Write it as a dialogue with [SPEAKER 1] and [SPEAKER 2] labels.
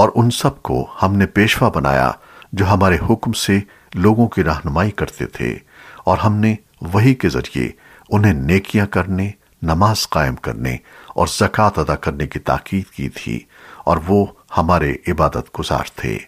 [SPEAKER 1] اور ان سب کو ہم نے پیشوا بنایا جو ہمارے حکم سے لوگوں کی رہنمائی کرتے تھے، اور ہم نے وہی کے ذریعے انہیں نیکیاں کرنے، نماز قائم کرنے اور زکوٰۃ ادا کرنے کی تاکید کی تھی، اور وہ ہمارے عبادت گزار تھے۔